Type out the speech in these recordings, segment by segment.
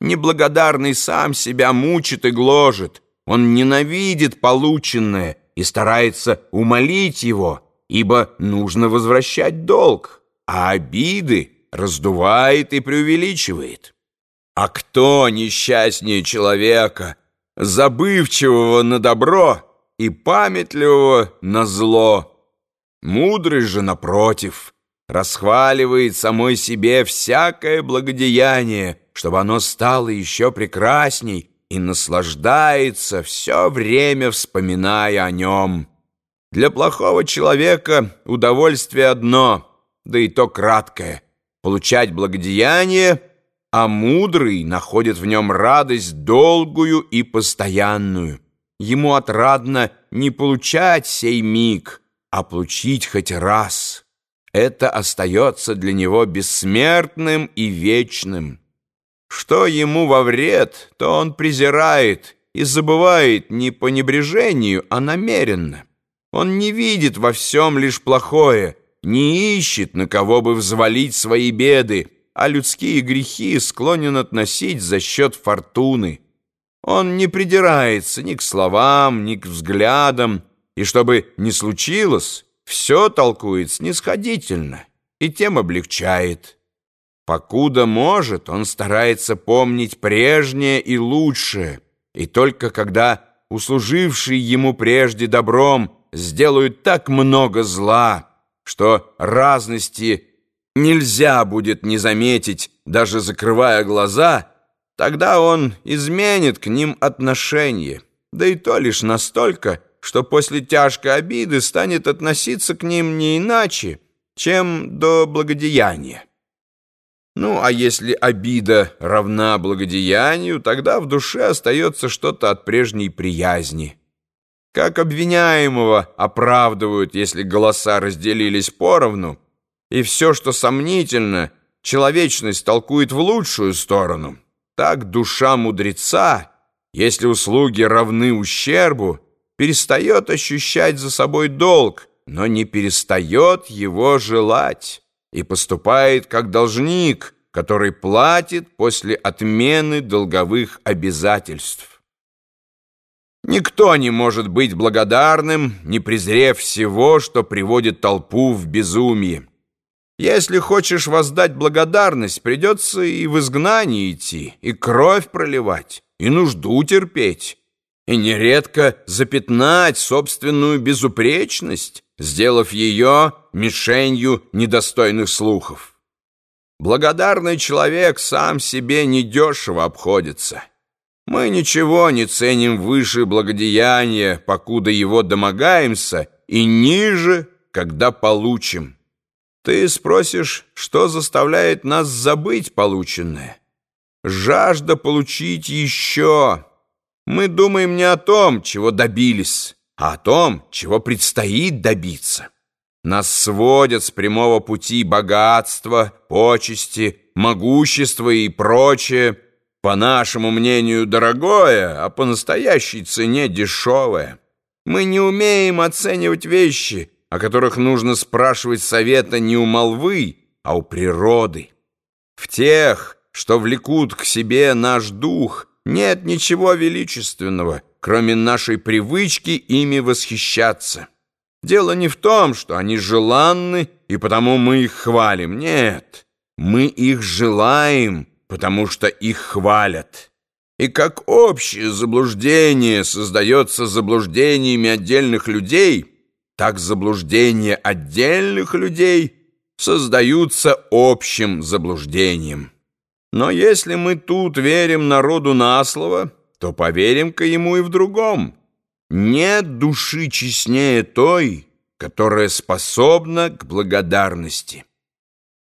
Неблагодарный сам себя мучит и гложет. Он ненавидит полученное и старается умолить его, ибо нужно возвращать долг, а обиды раздувает и преувеличивает. А кто несчастнее человека, забывчивого на добро и памятливого на зло? Мудрый же, напротив, расхваливает самой себе всякое благодеяние, чтобы оно стало еще прекрасней, и наслаждается все время, вспоминая о нем. Для плохого человека удовольствие одно, да и то краткое — получать благодеяние, а мудрый находит в нем радость долгую и постоянную. Ему отрадно не получать сей миг, а получить хоть раз. Это остается для него бессмертным и вечным. Что ему во вред, то он презирает и забывает не по небрежению, а намеренно. Он не видит во всем лишь плохое, не ищет, на кого бы взвалить свои беды, а людские грехи склонен относить за счет фортуны. Он не придирается ни к словам, ни к взглядам, и чтобы не случилось, все толкует снисходительно и тем облегчает. Покуда может, он старается помнить прежнее и лучшее, и только когда услужившие ему прежде добром сделают так много зла, что разности нельзя будет не заметить, даже закрывая глаза, тогда он изменит к ним отношение, да и то лишь настолько, что после тяжкой обиды станет относиться к ним не иначе, чем до благодеяния. Ну, а если обида равна благодеянию, тогда в душе остается что-то от прежней приязни. Как обвиняемого оправдывают, если голоса разделились поровну, и все, что сомнительно, человечность толкует в лучшую сторону, так душа мудреца, если услуги равны ущербу, перестает ощущать за собой долг, но не перестает его желать и поступает как должник, который платит после отмены долговых обязательств. Никто не может быть благодарным, не презрев всего, что приводит толпу в безумие. Если хочешь воздать благодарность, придется и в изгнание идти, и кровь проливать, и нужду терпеть, и нередко запятнать собственную безупречность, сделав ее мишенью недостойных слухов. Благодарный человек сам себе недешево обходится. Мы ничего не ценим выше благодеяния, покуда его домогаемся, и ниже, когда получим. Ты спросишь, что заставляет нас забыть полученное? Жажда получить еще. Мы думаем не о том, чего добились, а о том, чего предстоит добиться. Нас сводят с прямого пути богатства, почести, могущества и прочее, по нашему мнению, дорогое, а по настоящей цене дешевое. Мы не умеем оценивать вещи, о которых нужно спрашивать совета не у молвы, а у природы. В тех, что влекут к себе наш дух, нет ничего величественного, кроме нашей привычки ими восхищаться. Дело не в том, что они желанны, и потому мы их хвалим. Нет, мы их желаем, потому что их хвалят. И как общее заблуждение создается заблуждениями отдельных людей, так заблуждения отдельных людей создаются общим заблуждением. Но если мы тут верим народу на слово, то поверим-ка ему и в другом. Нет души честнее той, которая способна к благодарности.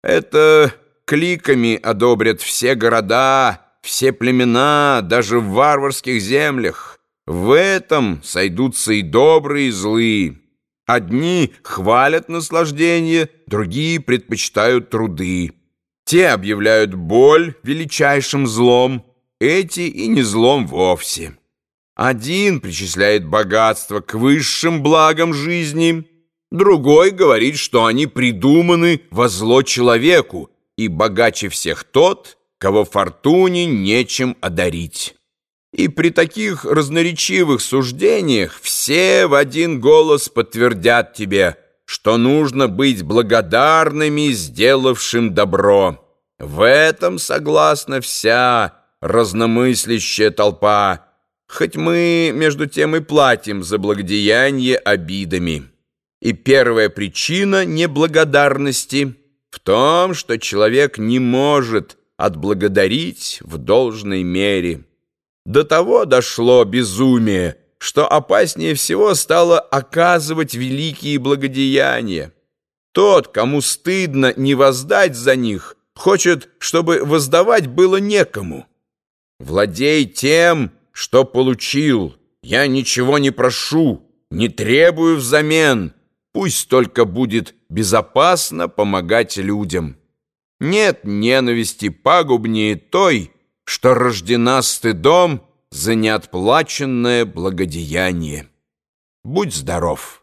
Это кликами одобрят все города, все племена, даже в варварских землях. В этом сойдутся и добрые, и злые. Одни хвалят наслаждение, другие предпочитают труды. Те объявляют боль величайшим злом, эти и не злом вовсе. Один причисляет богатство к высшим благам жизни, другой говорит, что они придуманы во зло человеку, и богаче всех тот, кого фортуне нечем одарить. И при таких разноречивых суждениях все в один голос подтвердят тебе, что нужно быть благодарными сделавшим добро. В этом согласна вся разномыслящая толпа, хоть мы между тем и платим за благодеяние обидами. И первая причина неблагодарности в том, что человек не может отблагодарить в должной мере. До того дошло безумие, что опаснее всего стало оказывать великие благодеяния. Тот, кому стыдно не воздать за них, хочет, чтобы воздавать было некому. Владей тем, что получил. Я ничего не прошу, не требую взамен. Пусть только будет безопасно помогать людям. Нет ненависти пагубнее той, что рождена стыдом за неотплаченное благодеяние. Будь здоров!